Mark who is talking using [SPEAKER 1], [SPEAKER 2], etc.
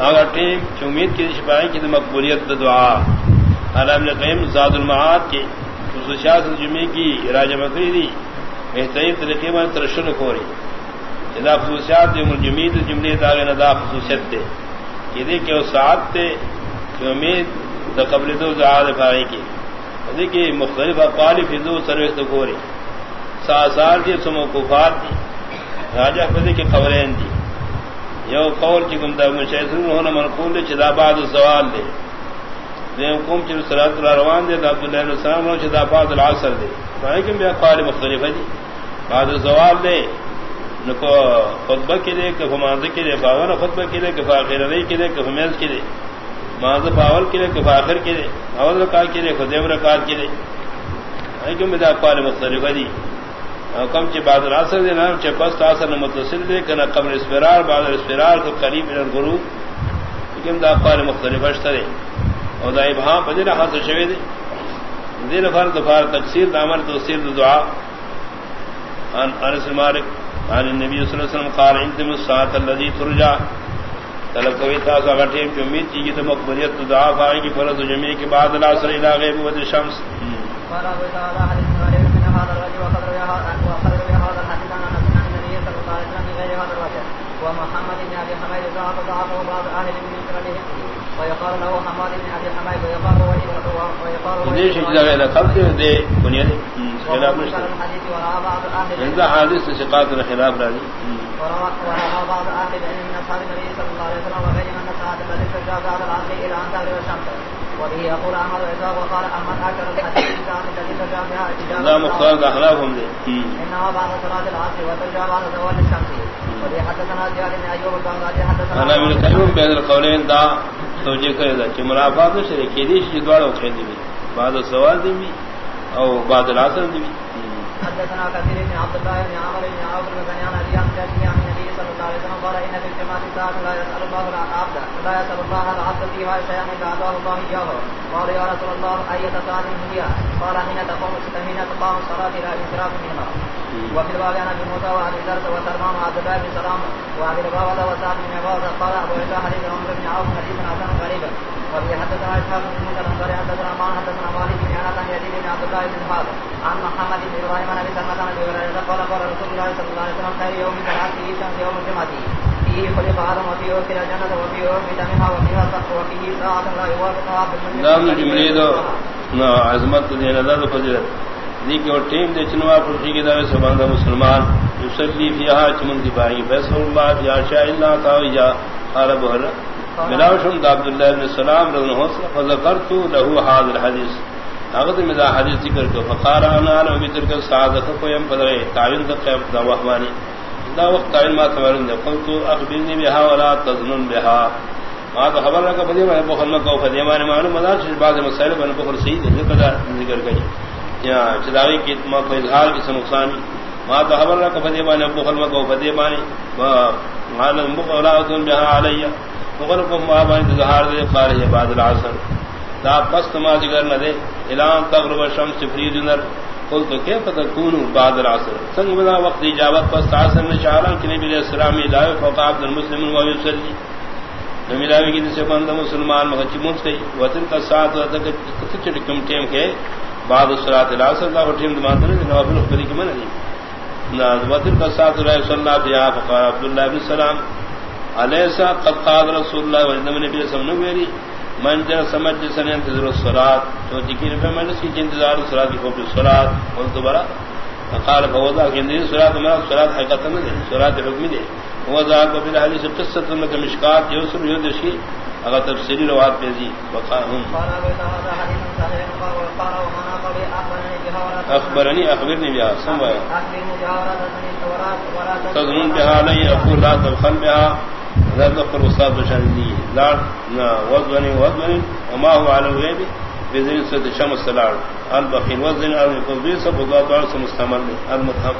[SPEAKER 1] اگر ٹیم کی امید کی شفائی کی مقبولیت دعا۔ علام قیم زاد المعاد کی خصوصیات جمعے کی راج مکری دی بہترین طریقے میں ترشن ہو رہی۔ جدا خصوصیات جمید جملے داغ ندا خصوصیت دے۔ یہ دے کہ وہ ساتھ تھے کہ امید دا قبل دو زعاد فائی کی۔ دیکھیے مختلف اقوال فضو سروس تو ہو رہی۔ ساسار کی سمو کفار دی راجہ فضی کی خبریں دی۔ یو قول کی گم دا مشیسن ہونا منقول دے چدا بعد سوال دے. دیم قوم چر صلات روان دے عبداللہ علیہ السلام ہونا چدا بعد العصر دے. فائی کہ بیا قال مختلف دی. بعد سوال دے، نکو خطبہ کی دے کہ فمانزہ کی دے فاغن خطبہ کی دے کہ فاخر رئی کی دے کہ فمیز کی دے. مانزہ پاول کی دے کہ فاخر کی دے. اول رکات کی دے خدیم رکات کی دے. فائی کہ بیا قال مختلف دی کم چ بعد الاثر دے نام چ پس اثر نہ متصل دے کنا قبل اسفرار بعد اسفرار کو قریب من الغروب لیکن دا قال مختلف اشترے او دا ابہام بدر حاصل شوی دے دین فرض دفار تقصیر دا تفسیر امر توسیر دعا. ان انس مالک، عن النبي صلی اللہ علیہ وسلم قال انتم الساعه الذي ترجع. طلب کوئی تھا سا غٹیم کی امید کی کہ مقبولیت دعا پائے گی فرض جمعے کے بعد العصر الى غیب و الشمس قال ابو تعالی حدیث هذا الرجل وقد روى وقد روى هذا الحديث عن النبي غير هذا الوجه ومحمد بن ابي حميد ضعف ضعفه بعض اهل ويقال له حماد بن ابي حميد ويقال ويقال ليش دي. بنيان خلاف الحديث وراى حادث ثقات الخلاف راضي وراى بعض اهل العلم من اصحاب النبي صلى الله عليه وسلم وغيرهم ان الساعه التي ترجع بعد العصر الى ان تغرب الشمس وبه يقول احمد عيسى وقال احمد اكثر الحديث التي ترجع بها لا مختار اخلاقهم دي. انها بعد صلاه العصر وترجع بعد زوال الشمس. وبه حدثنا زياد بن ايوب البغدادي حدثنا انا من كيوم بين القولين دا توجيه كذا کہ مرافعات شریک دی جدوار او کھیل دی بعد سوال دی او بعد العصر دی حدثنا كثير بن عبد الله بن عمر بن عوف بن غنيان ابي عن النبي صلى الله قال ان في الجماعه ساعه لا يسال الله العبد، لا يسال الله العبد فيها شيئا الا اعطاه الله اياه قال يا رسول الله اي ساعه هي؟ قال، حين تقوم حين تقام الصلاه الى انصراف منها. وفي الباب عن ابي موسى وعن الدرس وسلمان وعبد الله بن سلام وابي الباب وسعد بن عباده قال ابو عيسى حديث عمر بن عوف حديث حسن غريب. وفي حدثنا اسحاق بن موسى الانصاري حدثنا ما حدثنا مالك بن انس عن يزيد بن عبد الله بن حاضر عن محمد بن ابراهيم عن ابي سلمة عن ابي هريره قال قال رسول الله صلى الله عليه وسلم خير يوم كان فيه شمس يوم الجمعه فيه خلق ادم وفيه وكل الجنه وفيه وفي دمها وفيها صح وفيه ساعه لا يوافقها عبد المسلم جمليد عظمت دین اللہ فضیلت دی کہ ٹیم دے چنوا پرشی کی دعوے سبحان مسلمان یصلی فیہا چمن دی بائی فیصل اللہ یا شاء اللہ تعالی یا عرب ہر ملاوشم عبداللہ بن السلام رضی اللہ عنہ فذکرت له هذا الحديث اگر میں دا حدیث ذکر کو فقار انا علم بذکر کا سعادت کو یم پدرے تعین دا دا وحمانی دا وقت تعین ما تمرن دے قلت اخبرني بها ولا تظنن بها ما تو خبر رکھا بدی میں بخل نہ کو فدی ہمارے معلوم مدار سے بعض مسائل بن بخل صحیح ذکر ذکر کری۔ یا چداوی کی ما کو اظہار کی نقصان۔ ما تو خبر رکھا بدی میں بخل نہ کو فدی ہمارے ما لم بخل بها علی بخل کو ما بان دے، قال ہے بعد العصر۔ دا پس نماز گر نہ دے۔ اعلان تغرب شمس فری دنر قل تو کہ پتہ کون بعد العصر؟ سنگ بنا وقت اجابت پس عصر نے شارا کہ نبی علیہ السلام دعوے فوق عبد المسلم و یصلی جی۔ نبی دعوے کی سے بندہ مسلمان مغچ منس گئی وتر کا ساتھ تک کچھ کم ٹیم کے بعد الصلاه العصر دا ٹیم دمان نے نوافل خبری کی من نہیں نہ وتر کا ساتھ رسول اللہ بیا فقال عبد الله بن سلام۔ علیسا قد قال رسول الله و نبی علیہ السلام نے من جن سمجھ جسن انتظر الصلاة. تو ذکر پہ من اس کی انتظار الصلاة کی خوب الصلاة قلت برا فقال فوضا کہ اندر الصلاة مرا الصلاة حقیقتا نہ دے الصلاة حکمی دے وضا کو فی الحدیث قصت انکا مشکات یوسر یودشی اگر تفسیری روات پیزی وقاہم اخبرنی اخبرنی بیا سموایا تظنون بها لئی اقول لا تبخل بها ذات پر استاد نشان دی لاڑ نہ وزنی وذنی وما هو على الغيب بذن سد شمس سلاڑ البخيل وذن القضي سب ذات اور مستعمل المتحف